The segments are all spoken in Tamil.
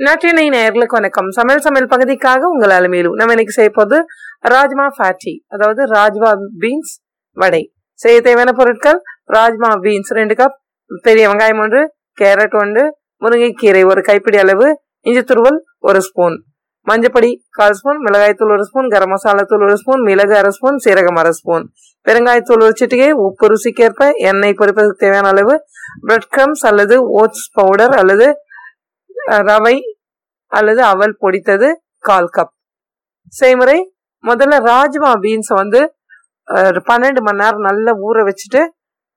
நற்றினை நேயர்களுக்கு வணக்கம். சமையல் சமையல் பகுதிக்காக உங்கள் அலுமையிலும் நம்ம இன்னைக்கு செய்ய போது ராஜ்மா ஃபேட்டி அதாவது ராஜ்மா பீன்ஸ் வடை. செய்ய தேவையான பொருட்கள் ராஜ்மா பீன்ஸ் ரெண்டு கப் பெரிய வெங்காயம் ஒன்று கேரட் ஒன்று முருங்கைக்கீரை ஒரு கைப்பிடி அளவு இஞ்சி துருவல் ஒரு ஸ்பூன் மஞ்சப்பொடி கால் ஸ்பூன் மிளகாய்த்தூள் ஒரு ஸ்பூன் கரம் மசாலா தூள் ஒரு ஸ்பூன் மிளகு அரை ஸ்பூன் சீரகம் அரை ஸ்பூன் பெருங்காயத்தூள் ஒரு சிட்டிகை உப்பு ருசிக்கேற்ப எண்ணெய் பொறுப்பதற்கு தேவையான அளவு பிரெட் கிரம்ஸ் அல்லது ஓட்ஸ் பவுடர் அல்லது ரவை அல்லது அவல் பொடித்தது கால் கப். செய்முறை முதல்ல ராஜ்மா பீன்ஸை வந்து பன்னெண்டு மணி நேரம் நல்லா ஊற வச்சுட்டு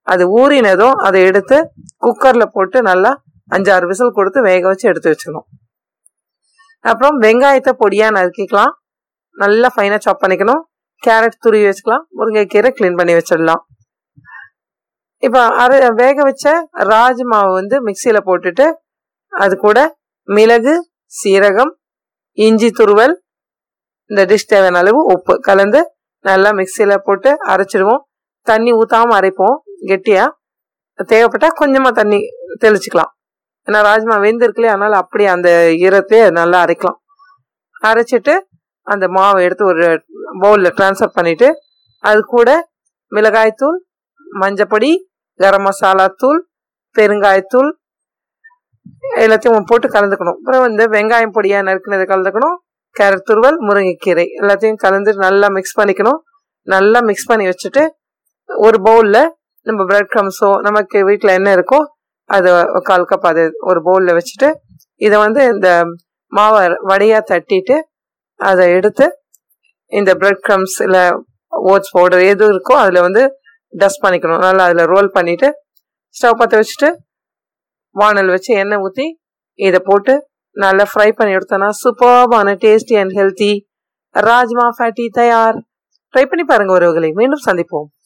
அது ஊறினதும் அதை எடுத்து குக்கரில் போட்டு நல்லா அஞ்சாறு விசில் கொடுத்து வேக வச்சு எடுத்து வச்சுக்கணும் அப்புறம் வெங்காயத்தை பொடியாக நறுக்கிக்கலாம். நல்லா ஃபைனாக சாப் பண்ணிக்கணும். கேரட் துருவி வச்சுக்கலாம். முருங்கைக்கீரை க்ளீன் பண்ணி வச்சிடலாம். இப்போ அரை வேக வச்ச ராஜ்மாவை வந்து மிக்சியில் போட்டுட்டு அது கூட மிளகு சீரகம் இஞ்சி துருவல் இந்த டிஷ் தேவையான அளவு உப்பு கலந்து நல்லா மிக்சியில் போட்டு அரைச்சிடுவோம். தண்ணி ஊற்றாமல் அரைப்போம். கெட்டியாக தேவைப்பட்டால் கொஞ்சமாக தண்ணி தெளிச்சிக்கலாம். ஏன்னா ராஜ்மா வெந்திருக்குலையே அதனால் அப்படியே அந்த ஈரத்தையே நல்லா அரைக்கலாம். அரைச்சிட்டு அந்த மாவை எடுத்து ஒரு பவுலில் ட்ரான்ஸ்ஃபர் பண்ணிவிட்டு அது கூட மிளகாய்த்தூள் மஞ்சப்பொடி கரம் மசாலா தூள் பெருங்காயத்தூள் எல்லாத்தையும் போட்டு கலந்துக்கணும். அப்புறம் வந்து வெங்காயம் பொடியா நறுக்கினதை கலந்துக்கணும். கேரட் துருவல் முருங்கைக்கீரை எல்லாத்தையும் கலந்து நல்லா மிக்ஸ் பண்ணிக்கணும். நல்லா மிக்ஸ் பண்ணி வச்சுட்டு ஒரு பவுலில் நம்ம பிரெட் க்ரம்ஸோ நமக்கு வீட்டில் என்ன இருக்கோ அதை கால் கப் அது ஒரு பவுலில் வச்சுட்டு இதை வந்து இந்த மாவை வடையாக தட்டிட்டு அதை எடுத்து இந்த பிரெட் க்ரம்ஸ் இல்லை ஓட்ஸ் பவுடர் எது இருக்கோ அதில் வந்து டஸ்ட் பண்ணிக்கணும். நல்லா அதில் ரோல் பண்ணிவிட்டு ஸ்டவ் பற்ற வச்சுட்டு வானல் வச்சு எண்ணெய் ஊற்றி இதை போட்டு நல்லா ஃப்ரை பண்ணி எடுத்தோன்னா சூப்பர்பான tasty and healthy rajma patty தயார். ட்ரை பண்ணி பாருங்க உறவுகளை. மீண்டும் சந்திப்போம்.